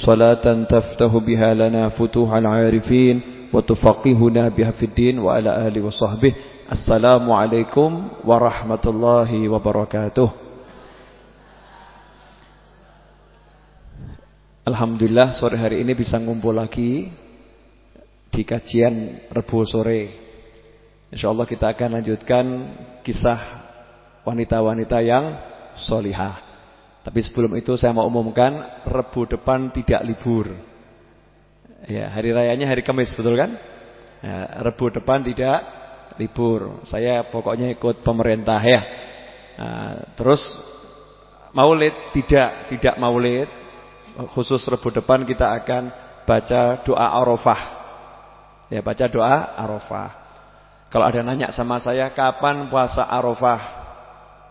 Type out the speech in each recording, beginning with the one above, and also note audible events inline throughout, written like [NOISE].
صلاة تفتح بها لنا فتوح العارفين وتفقهنا بها في الدين وعلى آله وصحبه السلام عليكم ورحمة الله وبركاته Alhamdulillah sore hari ini bisa ngumpul lagi di kajian Rebu sore. InsyaAllah kita akan lanjutkan kisah wanita-wanita yang solihah. Tapi sebelum itu saya mau umumkan Rebu depan tidak libur. Ya, hari rayanya hari Kamis betul kan? Ya, Rebu depan tidak libur. Saya pokoknya ikut pemerintah ya. Nah, terus Maulid tidak tidak Maulid. Khusus Rebu depan kita akan baca doa Arafah. Ya, baca doa Arafah. Kalau ada nanya sama saya kapan puasa Arafah?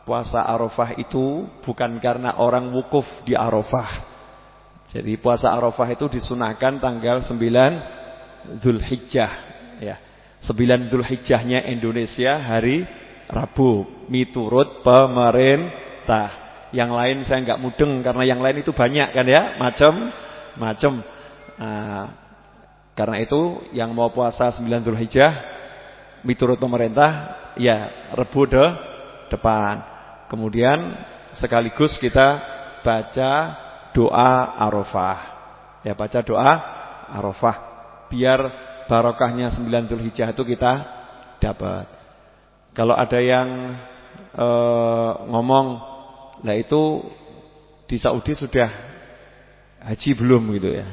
Puasa Arafah itu bukan karena orang wukuf di Arafah. Jadi puasa Arafah itu disunahkan tanggal 9 Zulhijjah ya. 9 Zulhijjahnya Indonesia hari Rabu miturut pemerintah. Yang lain saya nggak mudeng karena yang lain itu banyak kan ya, macam-macam. Nah, karena itu yang mau puasa 9 Zulhijjah miturut pemerintah ya Rebu de depan. Kemudian sekaligus kita baca doa Arafah. Ya baca doa Arafah biar barokahnya 9 Zulhijjah itu kita dapat. Kalau ada yang e, ngomong lah itu di Saudi sudah haji belum gitu ya.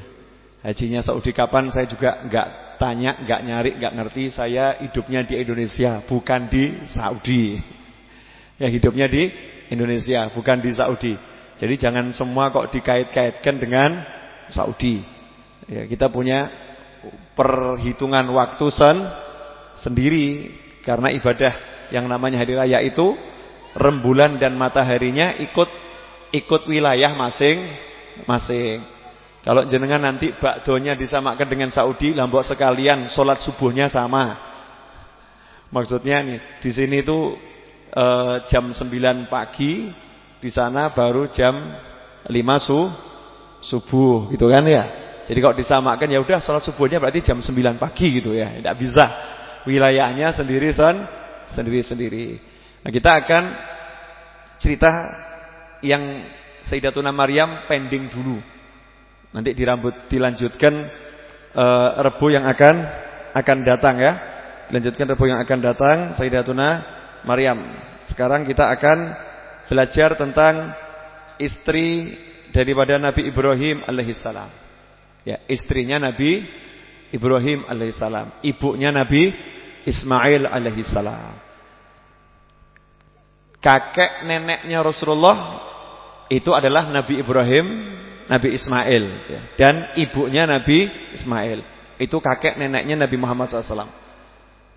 Hajinya Saudi kapan saya juga enggak tanya, enggak nyari, enggak ngerti. Saya hidupnya di Indonesia, bukan di Saudi yang hidupnya di Indonesia, bukan di Saudi. Jadi jangan semua kok dikait-kaitkan dengan Saudi. Ya, kita punya perhitungan waktu sen sendiri karena ibadah yang namanya hari raya itu rembulan dan mataharinya ikut ikut wilayah masing-masing. Kalau jenengan nanti bakdonya disamakan dengan Saudi, lambok sekalian sholat subuhnya sama. Maksudnya nih, di sini itu eh, jam 9 pagi, di sana baru jam 5 su, subuh gitu kan ya. Jadi kalau disamakan ya udah salat subuhnya berarti jam 9 pagi gitu ya. Tidak bisa. Wilayahnya sendiri sen sendiri-sendiri. Nah, kita akan cerita yang Sayyidatuna Maryam pending dulu. Nanti dirambut dilanjutkan uh, Rebu yang akan akan datang ya. Dilanjutkan Rebu yang akan datang Sayyidatuna Maryam. Sekarang kita akan belajar tentang istri daripada Nabi Ibrahim alaihissalam. Ya, istrinya Nabi Ibrahim alaihissalam, ibunya Nabi Ismail alaihissalam. Kakek neneknya Rasulullah itu adalah Nabi Ibrahim, Nabi Ismail ya. dan ibunya Nabi Ismail. Itu kakek neneknya Nabi Muhammad SAW.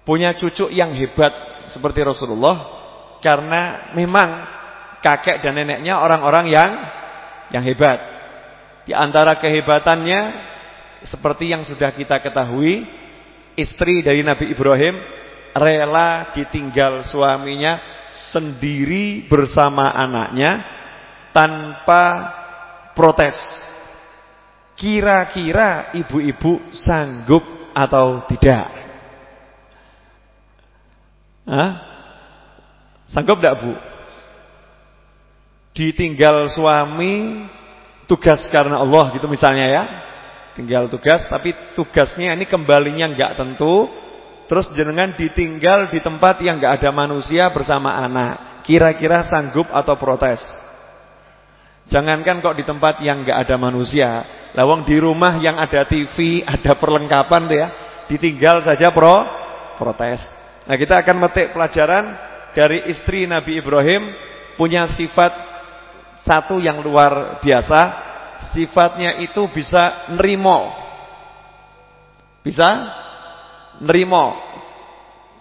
Punya cucu yang hebat seperti Rasulullah karena memang kakek dan neneknya orang-orang yang yang hebat. Di antara kehebatannya seperti yang sudah kita ketahui, istri dari Nabi Ibrahim rela ditinggal suaminya sendiri bersama anaknya tanpa protes. Kira-kira ibu-ibu sanggup atau tidak? Hah? Sanggup tidak bu? Ditinggal suami tugas karena Allah gitu misalnya ya. Tinggal tugas tapi tugasnya ini kembalinya enggak tentu. Terus jenengan ditinggal di tempat yang enggak ada manusia bersama anak. Kira-kira sanggup atau protes? Jangankan kok di tempat yang enggak ada manusia. Lawang di rumah yang ada TV, ada perlengkapan tuh ya. Ditinggal saja pro protes. Nah kita akan metik pelajaran dari istri Nabi Ibrahim punya sifat satu yang luar biasa. Sifatnya itu bisa nerimo. Bisa nerimo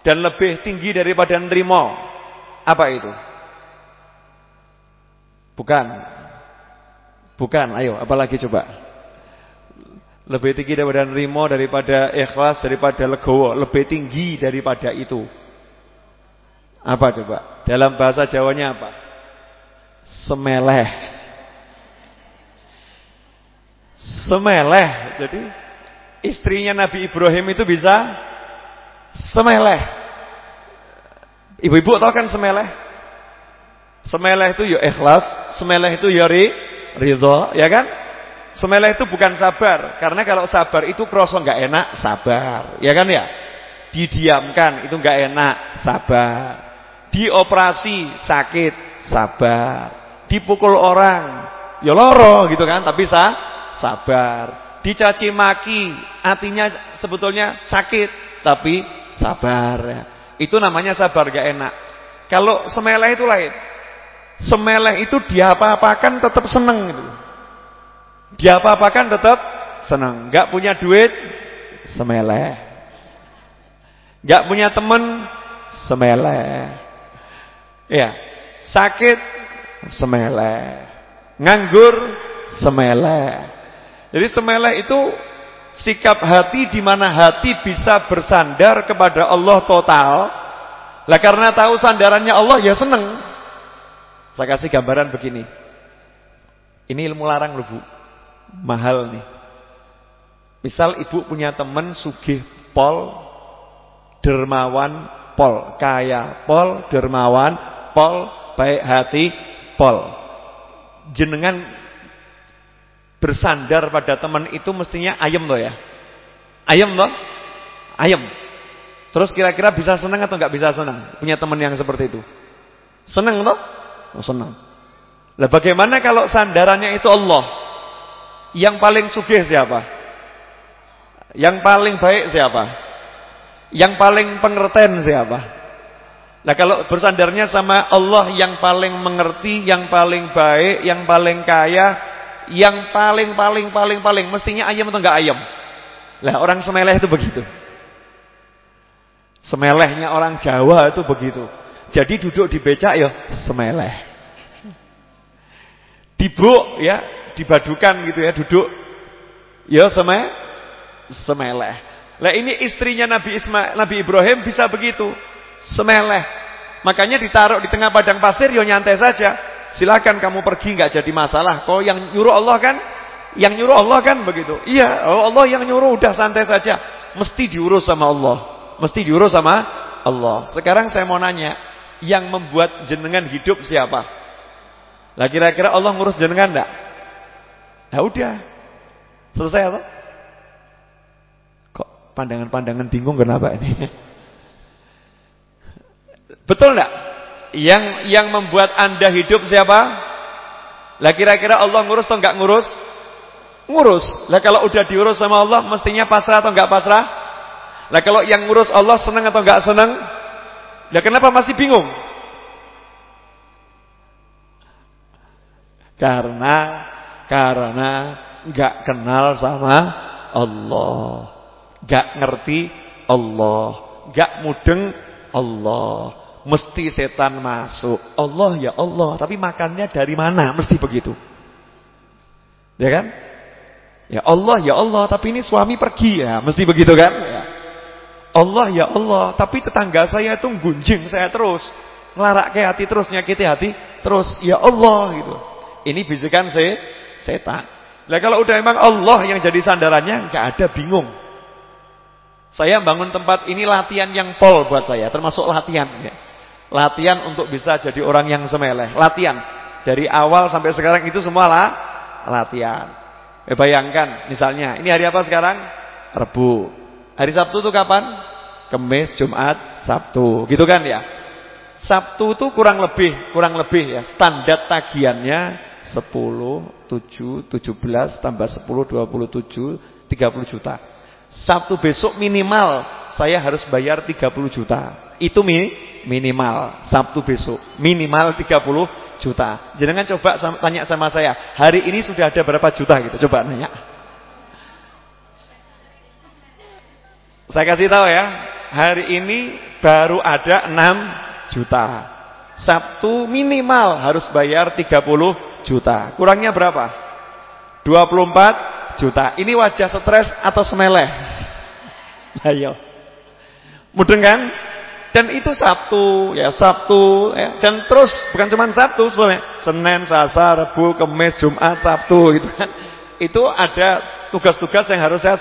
dan lebih tinggi daripada nerimo. Apa itu? Bukan. Bukan, ayo apalagi coba. Lebih tinggi daripada nerimo, daripada ikhlas, daripada legowo, lebih tinggi daripada itu. Apa coba? Dalam bahasa Jawanya apa? Semeleh. Semeleh. Jadi istrinya Nabi Ibrahim itu bisa semeleh. Ibu-ibu tahu kan semeleh? Semeleh itu ya ikhlas, semeleh itu ya ridho, ya kan? Semeleh itu bukan sabar, karena kalau sabar itu kroso nggak enak, sabar, ya kan ya? Didiamkan itu nggak enak, sabar. Dioperasi sakit, sabar. Dipukul orang, ya loro gitu kan, tapi sa sabar. Dicaci maki, artinya sebetulnya sakit, tapi sabar. Itu namanya sabar gak enak. Kalau semeleh itu lain. Semeleh itu diapa-apakan tetap seneng gitu. Diapa-apakan tetap seneng. Gak punya duit, semeleh. Gak punya temen, semeleh. Ya, sakit, semeleh. Nganggur, semeleh. Jadi semeleh itu sikap hati di mana hati bisa bersandar kepada Allah total. Lah karena tahu sandarannya Allah ya seneng. Saya kasih gambaran begini. Ini ilmu larang loh Bu. Mahal nih. Misal ibu punya teman sugih pol, dermawan pol, kaya pol, dermawan pol, baik hati pol. Jenengan bersandar pada teman itu mestinya ayam loh ya. Ayam loh. Ayam. Terus kira-kira bisa senang atau nggak bisa senang punya teman yang seperti itu? Senang loh? Oh, senang. Lah bagaimana kalau sandarannya itu Allah? Yang paling sugih siapa? Yang paling baik siapa? Yang paling pengertian siapa? Nah kalau bersandarnya sama Allah yang paling mengerti, yang paling baik, yang paling kaya, yang paling paling paling paling mestinya ayam atau enggak ayam? Lah orang semeleh itu begitu. Semelehnya orang Jawa itu begitu. Jadi duduk di becak ya semeleh. Dibuk ya, dibadukan gitu ya, duduk ya seme semeleh. Lah ini istrinya Nabi Ismail, Nabi Ibrahim bisa begitu. Semeleh. Makanya ditaruh di tengah padang pasir ya nyantai saja. Silakan kamu pergi nggak jadi masalah. Kau yang nyuruh Allah kan? Yang nyuruh Allah kan begitu. Iya, oh Allah yang nyuruh udah santai saja. Mesti diurus sama Allah. Mesti diurus sama Allah. Sekarang saya mau nanya, yang membuat jenengan hidup siapa? Lah kira-kira Allah ngurus jenengan enggak? Ya udah. Selesai apa? Kok pandangan-pandangan bingung kenapa ini? [LAUGHS] Betul enggak? Yang yang membuat Anda hidup siapa? Lah kira-kira Allah ngurus atau enggak ngurus? Ngurus. Lah kalau udah diurus sama Allah mestinya pasrah atau enggak pasrah? Lah kalau yang ngurus Allah senang atau enggak senang? Lah kenapa masih bingung? Karena karena enggak kenal sama Allah. Enggak ngerti Allah. Enggak mudeng Allah. Mesti setan masuk. Allah ya Allah, tapi makannya dari mana? Mesti begitu. Ya kan? Ya Allah ya Allah, tapi ini suami pergi ya, mesti begitu kan? Ya. Allah ya Allah, tapi tetangga saya itu gunjing saya terus. Ngelarak ke hati terus, nyakiti hati terus. Ya Allah gitu. Ini bisikan se setan. Nah kalau udah emang Allah yang jadi sandarannya, nggak ada bingung. Saya bangun tempat ini latihan yang pol buat saya, termasuk latihan. Ya. Latihan untuk bisa jadi orang yang semeleh. Latihan. Dari awal sampai sekarang itu semua lah latihan. Eh, bayangkan misalnya, ini hari apa sekarang? Rebu. Hari Sabtu itu kapan? Kemis, Jumat, Sabtu. Gitu kan ya? Sabtu itu kurang lebih, kurang lebih ya. Standar tagihannya 10, 7, 17 tambah 10, 27, 30 juta. Sabtu besok minimal saya harus bayar 30 juta. Itu mi minimal Sabtu besok minimal 30 juta. Jangan coba tanya sama saya, hari ini sudah ada berapa juta gitu. Coba nanya. Saya kasih tahu ya, hari ini baru ada 6 juta. Sabtu minimal harus bayar 30 juta. Kurangnya berapa? 24 juta. Ini wajah stres atau semeleh? Ayo. Mudeng kan? Dan itu Sabtu, ya Sabtu, ya. dan terus bukan cuma Sabtu, soalnya Senin, Selasa, Rabu, Kamis, Jumat, Sabtu, gitu kan. Itu ada tugas-tugas yang harus saya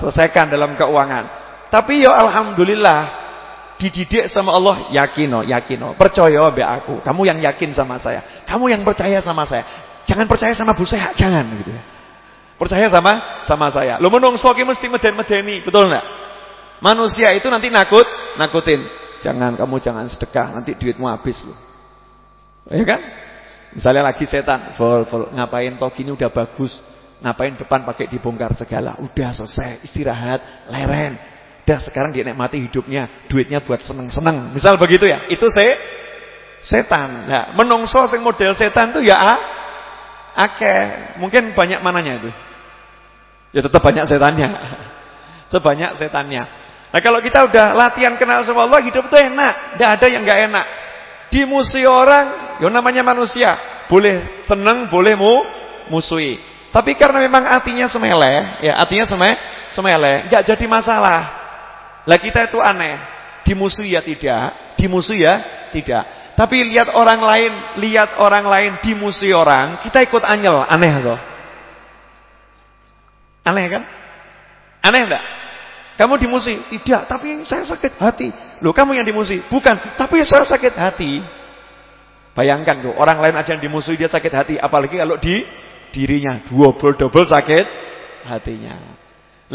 selesaikan dalam keuangan. Tapi ya Alhamdulillah, dididik sama Allah, yakino, yakino, percaya be aku. Kamu yang yakin sama saya, kamu yang percaya sama saya. Jangan percaya sama Bu Sehat, jangan gitu ya. Percaya sama sama saya. Lo menungso ki mesti meden-medeni, betul enggak? Manusia itu nanti nakut, nakutin. Jangan kamu jangan sedekah, nanti duitmu habis loh. Ya kan? Misalnya lagi setan, vol, vol, ngapain toh gini udah bagus. Ngapain depan pakai dibongkar segala. Udah selesai, istirahat, leren. Udah sekarang dia nikmati hidupnya, duitnya buat seneng-seneng. Misal begitu ya. Itu se setan. Nah, menungso sing model setan tuh ya ah, akeh. Mungkin banyak mananya itu. Ya tetap banyak setannya. [LAUGHS] tetap banyak setannya. Nah kalau kita udah latihan kenal sama Allah, hidup itu enak. Tidak ada yang nggak enak. Dimusuhi orang, ya namanya manusia. Boleh seneng, boleh mu, musuhi. Tapi karena memang artinya semele, ya artinya seme, semele, nggak jadi masalah. Lah kita itu aneh. Dimusuhi ya tidak, dimusuhi ya tidak. Tapi lihat orang lain, lihat orang lain dimusuhi orang, kita ikut anyel, aneh loh. Aneh kan? Aneh enggak? Kamu dimusuhi? Tidak, tapi saya sakit hati. Loh, kamu yang dimusuhi? Bukan, tapi saya sakit hati. Bayangkan tuh, orang lain aja yang dimusuhi dia sakit hati, apalagi kalau di dirinya double-double sakit hatinya.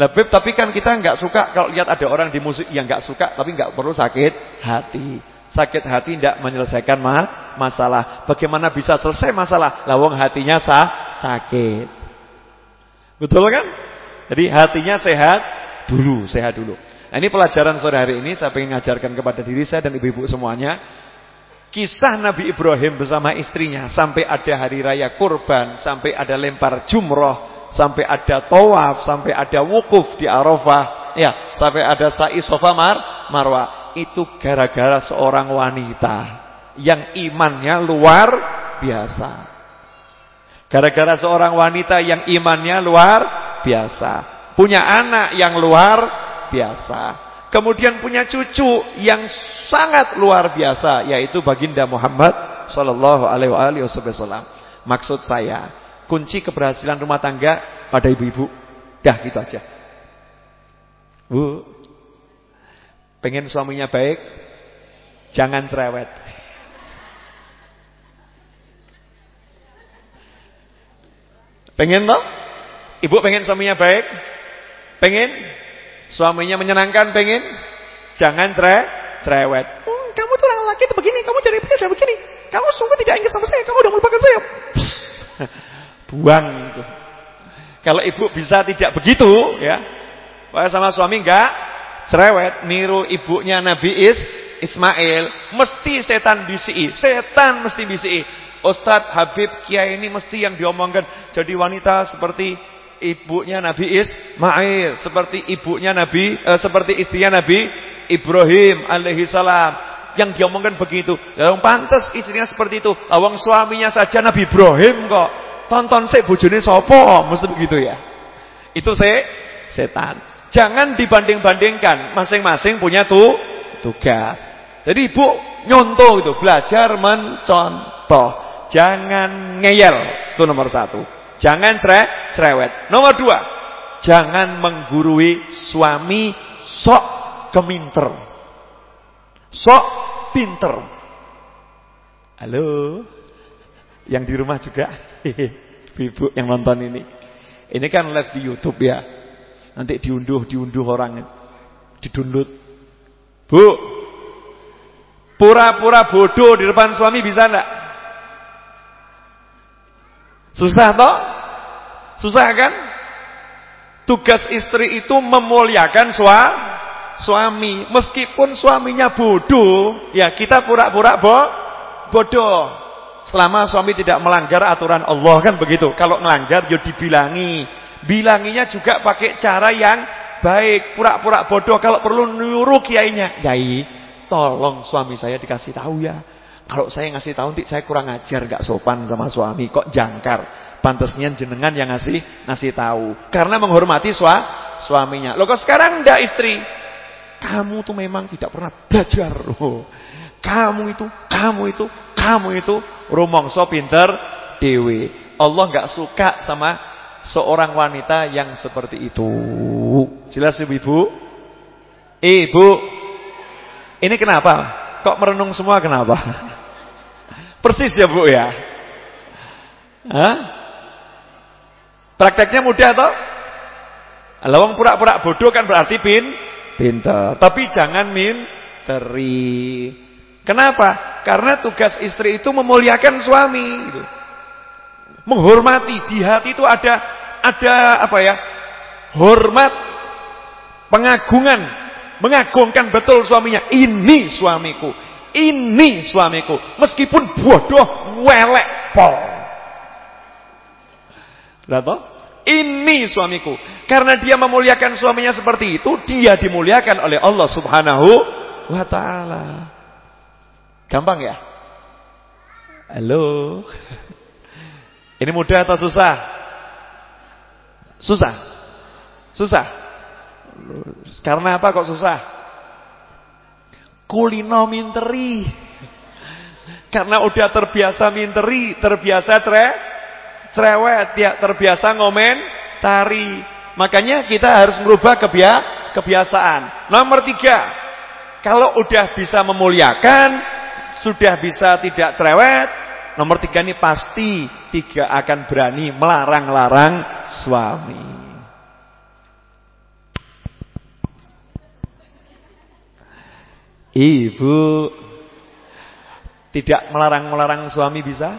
Lebih tapi kan kita nggak suka kalau lihat ada orang dimusuhi yang nggak suka tapi nggak perlu sakit hati. Sakit hati tidak menyelesaikan ma masalah. Bagaimana bisa selesai masalah? Lawang hatinya sah sakit. Betul kan? Jadi hatinya sehat, dulu, sehat dulu. Nah, ini pelajaran sore hari ini saya ingin mengajarkan kepada diri saya dan ibu-ibu semuanya. Kisah Nabi Ibrahim bersama istrinya sampai ada hari raya kurban, sampai ada lempar jumroh, sampai ada tawaf, sampai ada wukuf di Arafah, ya, sampai ada sa'i sofa mar, marwah. Itu gara-gara seorang wanita yang imannya luar biasa. Gara-gara seorang wanita yang imannya luar biasa punya anak yang luar biasa. Kemudian punya cucu yang sangat luar biasa yaitu baginda Muhammad sallallahu alaihi wasallam. Maksud saya, kunci keberhasilan rumah tangga pada ibu-ibu. Dah gitu aja. Bu, pengen suaminya baik, jangan cerewet. Pengen toh? Ibu pengen suaminya baik? Pengen? Suaminya menyenangkan pengen? Jangan cere cerewet. Oh, kamu tuh orang laki itu begini, kamu jadi sudah begini. Kamu sungguh tidak ingat sama saya, kamu udah melupakan saya. [LAUGHS] Buang itu. Kalau ibu bisa tidak begitu, ya. Sama suami enggak cerewet, niru ibunya Nabi Is Ismail, mesti setan bisi, setan mesti bisi. Ustadz Habib Kiai ini mesti yang diomongkan jadi wanita seperti ibunya Nabi Ismail, seperti ibunya Nabi eh, seperti istrinya Nabi Ibrahim alaihi salam. Yang diomongkan begitu. Yang pantas istrinya seperti itu. Lawang suaminya saja Nabi Ibrahim kok. Tonton sih bojone sapa? Mesti begitu ya. Itu se setan. Jangan dibanding-bandingkan. Masing-masing punya tuh tugas. Jadi ibu nyontoh itu, belajar mencontoh. Jangan ngeyel. Itu nomor satu. Jangan cere cerewet. Nomor dua, jangan menggurui suami sok keminter. Sok pinter. Halo. Yang di rumah juga. [LAUGHS] Ibu yang nonton ini. Ini kan live di YouTube ya. Nanti diunduh, diunduh orang. Didundut. Bu. Pura-pura bodoh di depan suami bisa enggak? Susah toh? Susah kan? Tugas istri itu memuliakan sua, suami. Meskipun suaminya bodoh, ya kita pura-pura bo, bodoh. Selama suami tidak melanggar aturan Allah kan begitu. Kalau melanggar ya dibilangi. Bilanginya juga pakai cara yang baik, pura-pura bodoh kalau perlu nyuruh kiainya. Yai, tolong suami saya dikasih tahu ya. Kalau saya ngasih tahu nanti saya kurang ajar, gak sopan sama suami, kok jangkar. Pantasnya jenengan yang ngasih ngasih tahu. Karena menghormati sua, suaminya. Loh kok sekarang ndak istri? Kamu tuh memang tidak pernah belajar. Oh. Kamu itu, kamu itu, kamu itu rumongso pinter dewe. Allah nggak suka sama seorang wanita yang seperti itu. Jelas ibu-ibu? Ibu. Ini kenapa? Kok merenung semua kenapa? [LAUGHS] Persis ya Bu ya? Hah? Prakteknya mudah toh? Lawang pura-pura bodoh kan berarti pin pintar. Tapi jangan min teri. Kenapa? Karena tugas istri itu memuliakan suami gitu. Menghormati di hati itu ada ada apa ya? Hormat, pengagungan, mengagungkan betul suaminya. Ini suamiku. Ini suamiku. Meskipun bodoh, welek, pol. Berapa? Ini suamiku. Karena dia memuliakan suaminya seperti itu, dia dimuliakan oleh Allah Subhanahu wa taala. Gampang ya? Halo. Ini mudah atau susah? Susah. Susah. Karena apa kok susah? Kulino minteri. Karena udah terbiasa minteri, terbiasa cere cerewet, ya terbiasa ngomen tari. Makanya kita harus merubah kebia kebiasaan. Nomor tiga, kalau udah bisa memuliakan, sudah bisa tidak cerewet, nomor tiga ini pasti tiga akan berani melarang-larang suami. Ibu tidak melarang-melarang suami bisa?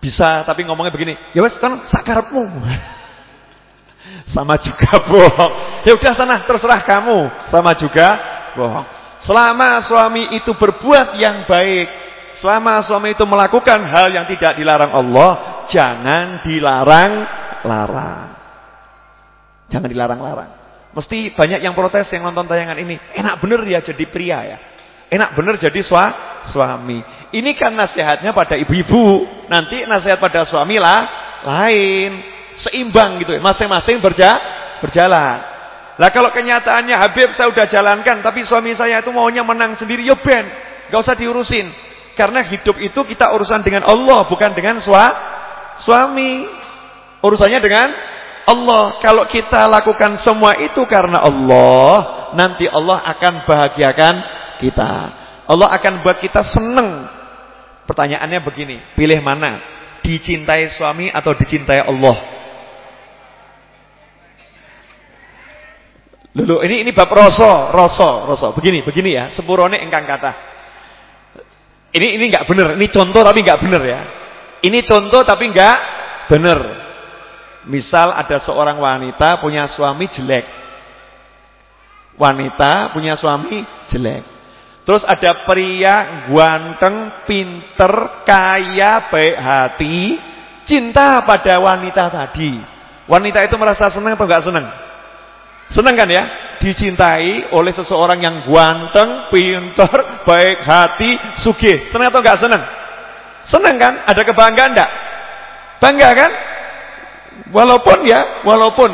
Bisa, tapi ngomongnya begini, ya wes kan sakarepmu. [LAUGHS] Sama juga bohong. Ya udah sana, terserah kamu. Sama juga bohong. Selama suami itu berbuat yang baik, selama suami itu melakukan hal yang tidak dilarang Allah, jangan dilarang-larang. Jangan dilarang-larang. Mesti banyak yang protes yang nonton tayangan ini. Enak bener ya jadi pria ya. Enak bener jadi sua, suami. Ini kan nasihatnya pada ibu-ibu. Nanti nasihat pada suami lah lain. Seimbang gitu ya. Masing-masing berja, berjalan. Lah kalau kenyataannya Habib saya udah jalankan. Tapi suami saya itu maunya menang sendiri. Ya ben. Gak usah diurusin. Karena hidup itu kita urusan dengan Allah. Bukan dengan sua, suami. Urusannya dengan Allah. Kalau kita lakukan semua itu karena Allah. Nanti Allah akan bahagiakan kita. Allah akan buat kita senang Pertanyaannya begini, pilih mana? Dicintai suami atau dicintai Allah? Lulu, ini ini bab rosso, rosso, rosso. Begini, begini ya, sepurone engkang kata. Ini ini enggak benar, ini contoh tapi enggak benar ya. Ini contoh tapi enggak benar. Misal ada seorang wanita punya suami jelek. Wanita punya suami jelek. Terus ada pria ganteng, pinter, kaya, baik hati, cinta pada wanita tadi. Wanita itu merasa senang atau enggak senang? Senang kan ya? Dicintai oleh seseorang yang ganteng, pinter, baik hati, sugih. Senang atau enggak senang? Senang kan? Ada kebanggaan enggak? Bangga kan? Walaupun ya, walaupun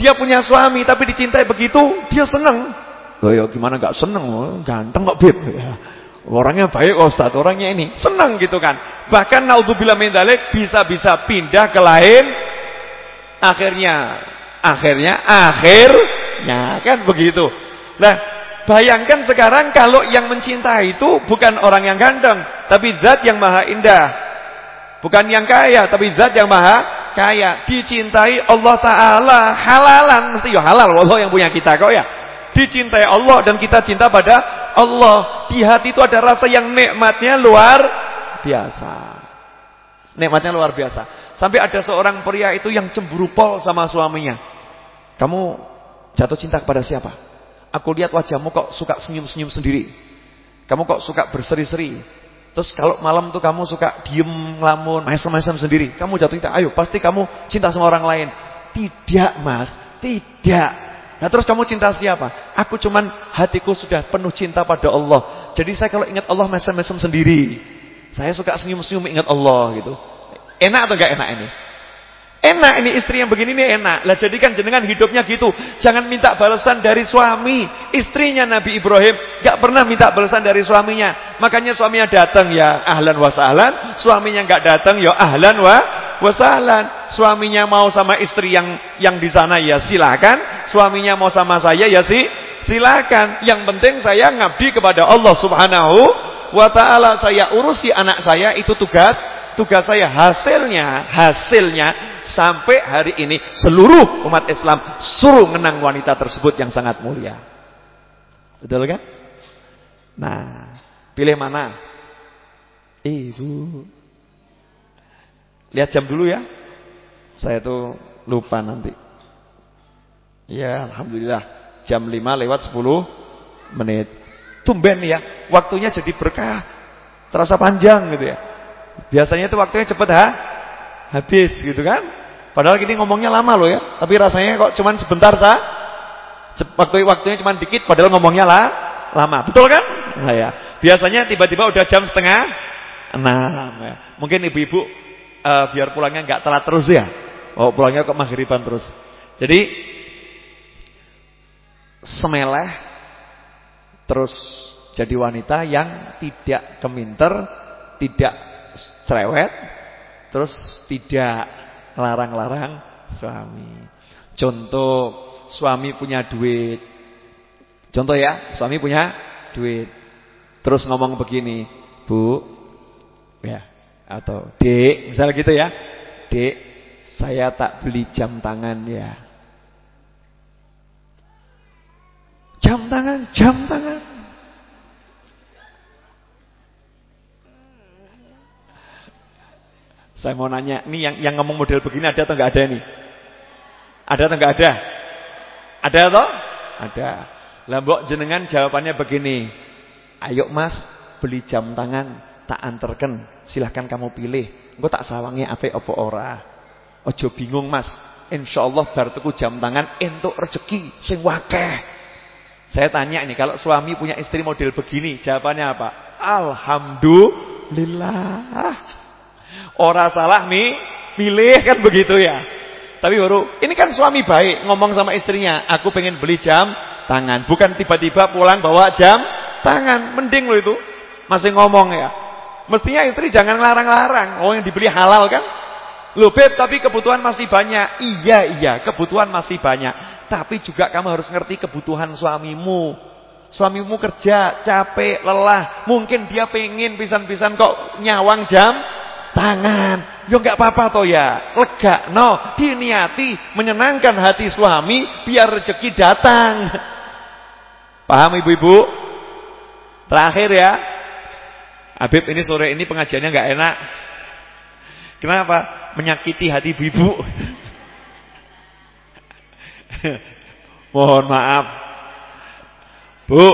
dia punya suami tapi dicintai begitu, dia senang. Loh ya gimana gak seneng, oh, ganteng kok Bib. Ya. Orangnya baik Ustaz, orangnya ini seneng gitu kan. Bahkan naudzubillah min bisa-bisa pindah ke lain akhirnya akhirnya akhirnya kan begitu. Nah, bayangkan sekarang kalau yang mencintai itu bukan orang yang ganteng, tapi zat yang maha indah. Bukan yang kaya, tapi zat yang maha kaya. Dicintai Allah taala halalan mesti ya halal Allah yang punya kita kok ya dicintai Allah dan kita cinta pada Allah. Di hati itu ada rasa yang nikmatnya luar biasa. Nikmatnya luar biasa. Sampai ada seorang pria itu yang cemburu pol sama suaminya. Kamu jatuh cinta kepada siapa? Aku lihat wajahmu kok suka senyum-senyum sendiri. Kamu kok suka berseri-seri. Terus kalau malam tuh kamu suka diem ngelamun, mesem-mesem sendiri. Kamu jatuh cinta, ayo pasti kamu cinta sama orang lain. Tidak mas, Tidak. Nah terus kamu cinta siapa? Aku cuman hatiku sudah penuh cinta pada Allah. Jadi saya kalau ingat Allah mesem-mesem sendiri. Saya suka senyum-senyum ingat Allah gitu. Enak atau enggak enak ini? Enak ini istri yang begini ini enak. Lah jadikan jenengan hidupnya gitu. Jangan minta balasan dari suami. Istrinya Nabi Ibrahim gak pernah minta balasan dari suaminya. Makanya suaminya datang ya ahlan wa sahlan. Suaminya gak datang ya ahlan wa wa sahlan. Suaminya mau sama istri yang yang di sana ya silakan. Suaminya mau sama saya ya sih silakan. Yang penting saya ngabdi kepada Allah Subhanahu wa taala. Saya urusi anak saya itu tugas tugas saya hasilnya hasilnya sampai hari ini seluruh umat Islam suruh menang wanita tersebut yang sangat mulia. Betul kan? Nah, pilih mana? Ibu. Lihat jam dulu ya. Saya tuh lupa nanti. Ya, alhamdulillah. Jam 5 lewat 10 menit. Tumben ya, waktunya jadi berkah. Terasa panjang gitu ya. Biasanya itu waktunya cepet ha? habis gitu kan. Padahal gini ngomongnya lama loh ya, tapi rasanya kok cuman sebentar sah. Waktu waktunya cuman dikit padahal ngomongnya lah lama. Betul kan? Nah ya. Biasanya tiba-tiba udah jam setengah enam ya. Mungkin ibu-ibu uh, biar pulangnya nggak telat terus ya. Oh, pulangnya kok maghriban terus. Jadi semeleh terus jadi wanita yang tidak keminter, tidak cerewet, Terus tidak larang-larang suami. Contoh suami punya duit. Contoh ya, suami punya duit. Terus ngomong begini, "Bu, ya, atau Dek, misalnya gitu ya. Dek, saya tak beli jam tangan ya." Jam tangan, jam tangan. Saya mau nanya, ini yang yang ngomong model begini ada atau enggak ada nih? Ada atau enggak ada? Ada atau? Ada. Lambok jenengan jawabannya begini. Ayo Mas, beli jam tangan, tak anterken. Silahkan kamu pilih. Engko tak sawangi apa apa ora. Ojo bingung Mas. Insyaallah bar tuku jam tangan entuk rezeki sing wakeh. Saya tanya nih, kalau suami punya istri model begini, jawabannya apa? Alhamdulillah. Orang salah nih, milih kan begitu ya. Tapi baru, ini kan suami baik ngomong sama istrinya, aku pengen beli jam tangan. Bukan tiba-tiba pulang bawa jam tangan. Mending lo itu. Masih ngomong ya. Mestinya istri jangan larang-larang. Oh yang dibeli halal kan. Loh beb tapi kebutuhan masih banyak. Iya iya kebutuhan masih banyak. Tapi juga kamu harus ngerti kebutuhan suamimu. Suamimu kerja, capek, lelah. Mungkin dia pengen pisan-pisan kok nyawang jam tangan. Yo enggak apa-apa toh ya. Lega no, diniati menyenangkan hati suami biar rezeki datang. [LAUGHS] Paham ibu-ibu? Terakhir ya. Habib ini sore ini pengajiannya enggak enak. Kenapa? Menyakiti hati ibu-ibu. [LAUGHS] Mohon maaf. Bu,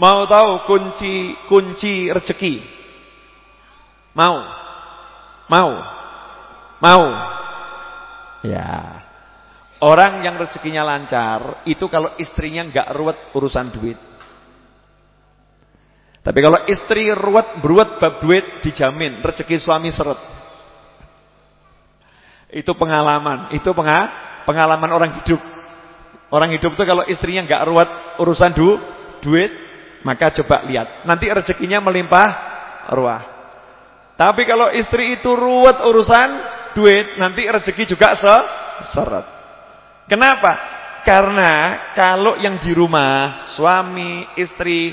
mau tahu kunci kunci rezeki? Mau? Mau? Mau? Ya. Orang yang rezekinya lancar itu kalau istrinya nggak ruwet urusan duit. Tapi kalau istri ruwet beruat bab duit dijamin rezeki suami seret. Itu pengalaman, itu pengalaman orang hidup. Orang hidup itu kalau istrinya nggak ruwet urusan du, duit, maka coba lihat, nanti rezekinya melimpah ruah. Tapi kalau istri itu ruwet urusan duit, nanti rezeki juga se seret. Kenapa? Karena kalau yang di rumah, suami, istri,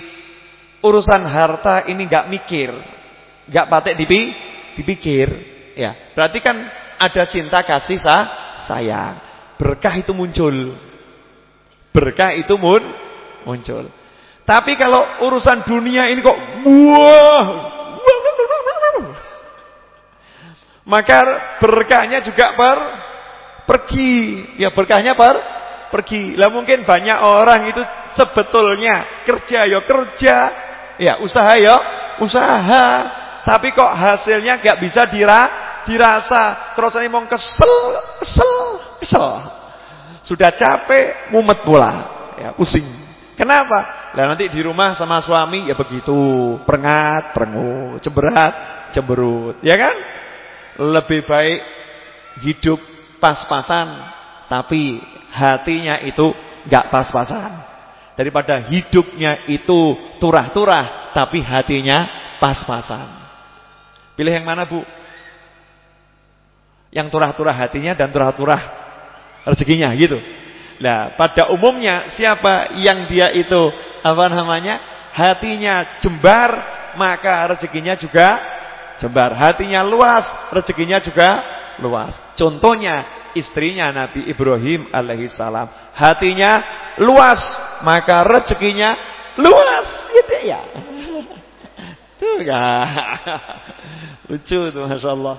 urusan harta ini nggak mikir, nggak patek dipi, dipikir, ya. Berarti kan ada cinta kasih sa sayang. Berkah itu muncul. Berkah itu mun muncul. Tapi kalau urusan dunia ini kok wah maka berkahnya juga per pergi. Ya berkahnya per pergi. Lah mungkin banyak orang itu sebetulnya kerja ya kerja, ya usaha ya usaha, tapi kok hasilnya gak bisa dira dirasa. Terus ini mau kesel, kesel, kesel. Sudah capek, mumet pula. Ya, pusing. Kenapa? Lah nanti di rumah sama suami ya begitu, perengat, perengut, cemberat, cemberut, ya kan? Lebih baik hidup pas-pasan tapi hatinya itu enggak pas-pasan. Daripada hidupnya itu turah-turah tapi hatinya pas-pasan. Pilih yang mana, Bu? Yang turah-turah hatinya dan turah-turah rezekinya gitu. Nah, pada umumnya siapa yang dia itu apa namanya? Hatinya jembar, maka rezekinya juga jembar. Hatinya luas, rezekinya juga luas. Contohnya istrinya Nabi Ibrahim alaihissalam. Hatinya luas, maka rezekinya luas. Gitu ya. [LAUGHS] Tuh enggak. [LAUGHS] Lucu tuh Masya Allah.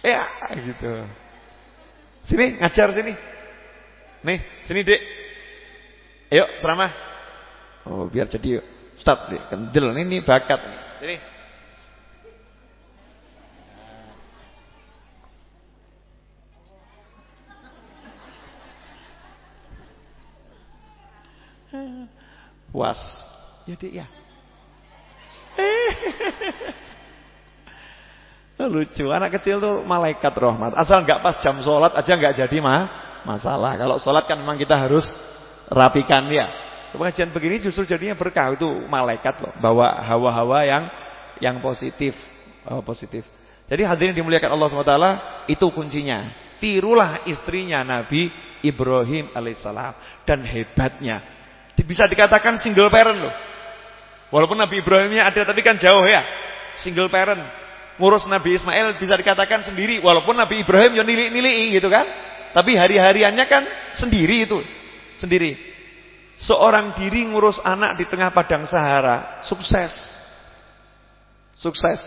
Ya gitu. Sini ngajar sini. Nih, sini Dek. Ayo ceramah. Oh, biar jadi Ustaz, Dek. Kendel ini bakat nih. Sini. Puas. Ya, Dek ya. [LAUGHS] Lucu, anak kecil tuh malaikat rahmat. Asal nggak pas jam sholat aja nggak jadi mah masalah. Kalau sholat kan memang kita harus rapikan ya. Pengajian begini justru jadinya berkah itu malaikat loh, bawa hawa-hawa yang yang positif, oh, positif. Jadi hadirin dimuliakan Allah SWT itu kuncinya. Tirulah istrinya Nabi Ibrahim alaihissalam dan hebatnya bisa dikatakan single parent loh. Walaupun Nabi Ibrahimnya ada tapi kan jauh ya. Single parent. Ngurus Nabi Ismail bisa dikatakan sendiri. Walaupun Nabi Ibrahim ya nilai-nilai gitu kan. Tapi hari-hariannya kan sendiri itu. Sendiri. Seorang diri ngurus anak di tengah padang Sahara. Sukses. Sukses.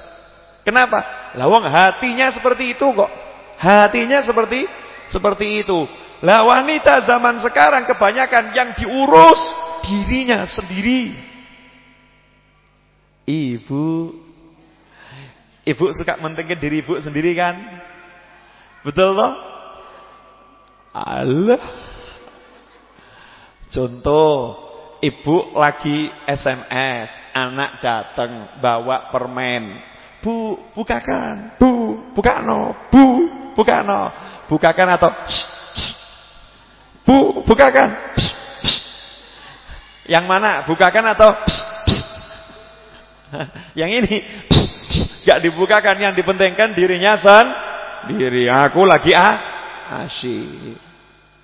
Kenapa? Lawang hatinya seperti itu kok. Hatinya seperti seperti itu. Lah wanita zaman sekarang kebanyakan yang diurus dirinya sendiri. Ibu Ibu suka mentingin diri ibu sendiri kan? Betul loh? Allah. Contoh, ibu lagi SMS, anak datang bawa permen. Bu, bukakan. Bu, bukano. Bu, bukano. Bukakan atau Bu, bukakan. Yang mana? Bukakan atau [LAUGHS] yang ini gak dibukakan yang dipentingkan dirinya diri Aku lagi ah asyik.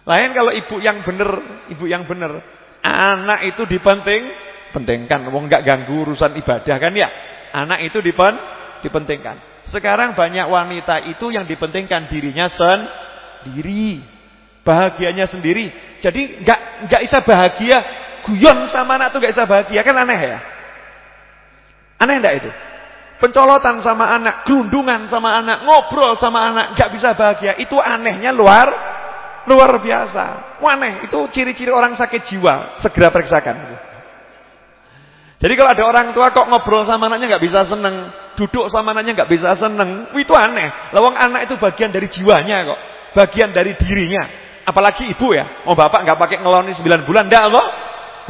Lain kalau ibu yang benar, ibu yang benar, anak itu dipenting, pentingkan. Wong gak ganggu urusan ibadah kan ya. Anak itu dipen, dipentingkan. Sekarang banyak wanita itu yang dipentingkan dirinya sendiri. Bahagianya sendiri. Jadi gak gak bisa bahagia guyon sama anak tuh gak bisa bahagia kan aneh ya? Aneh enggak itu? Pencolotan sama anak, gerundungan sama anak, ngobrol sama anak, gak bisa bahagia. Itu anehnya luar luar biasa. Aneh, itu ciri-ciri orang sakit jiwa. Segera periksakan. Jadi kalau ada orang tua kok ngobrol sama anaknya gak bisa seneng, duduk sama anaknya gak bisa seneng, itu aneh. Lawang anak itu bagian dari jiwanya kok, bagian dari dirinya. Apalagi ibu ya, oh bapak gak pakai ngeloni 9 bulan, enggak loh.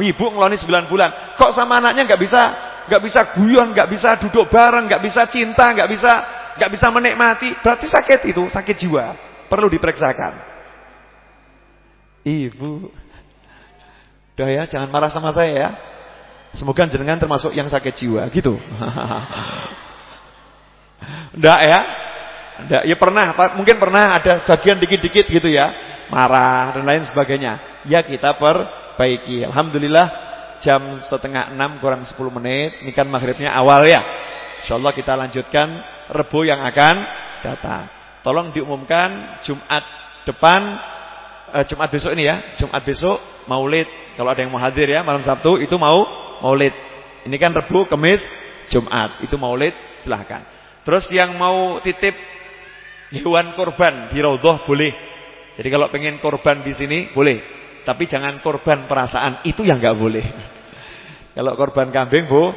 Ibu ngeloni 9 bulan. Kok sama anaknya gak bisa nggak bisa guyon, nggak bisa duduk bareng, nggak bisa cinta, nggak bisa nggak bisa menikmati, berarti sakit itu, sakit jiwa. Perlu diperiksakan. Ibu. Udah ya, jangan marah sama saya ya. Semoga jenengan termasuk yang sakit jiwa gitu. [LAUGHS] Enggak ya? Enggak, ya pernah, mungkin pernah ada bagian dikit-dikit gitu ya. Marah dan lain sebagainya. Ya kita perbaiki. Alhamdulillah jam setengah enam kurang sepuluh menit. Ini kan maghribnya awal ya. InsyaAllah kita lanjutkan Rebu yang akan datang. Tolong diumumkan Jumat depan, eh, Jumat besok ini ya. Jumat besok maulid. Kalau ada yang mau hadir ya malam Sabtu itu mau maulid. Ini kan Rebu, Kemis, Jumat. Itu maulid silahkan. Terus yang mau titip hewan korban di Raudhah boleh. Jadi kalau pengen korban di sini boleh. Tapi jangan korban perasaan, itu yang nggak boleh. [LAUGHS] Kalau korban kambing, Bu,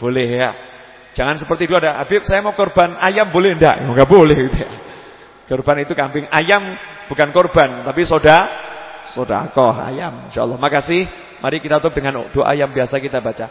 boleh ya. Jangan seperti itu ada, Habib saya mau korban ayam boleh enggak? Enggak boleh gitu ya. Kurban itu kambing. Ayam bukan korban, tapi soda sodakoh ayam. Insyaallah. Makasih. Mari kita tutup dengan doa yang biasa kita baca.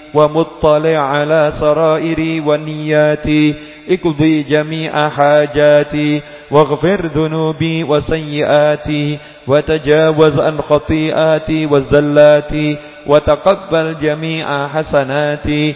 ومطلع على سرائري ونياتي اقضي جميع حاجاتي واغفر ذنوبي وسيئاتي وتجاوز عن خطيئاتي وزلاتي وتقبل جميع حسناتي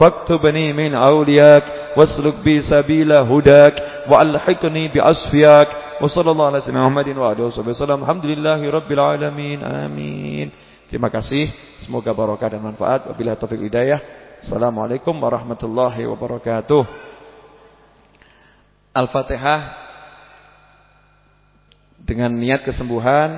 فاكتبني من أولياك واسلك بي سبيل هداك وألحقني بأصفياك وصلى الله على سيدنا محمد وآله وصحبه وسلم الحمد لله رب العالمين آمين Terima kasih. Semoga barokah dan manfaat. Wabillahi taufik hidayah. Assalamualaikum warahmatullahi wabarakatuh. Al-Fatihah dengan niat kesembuhan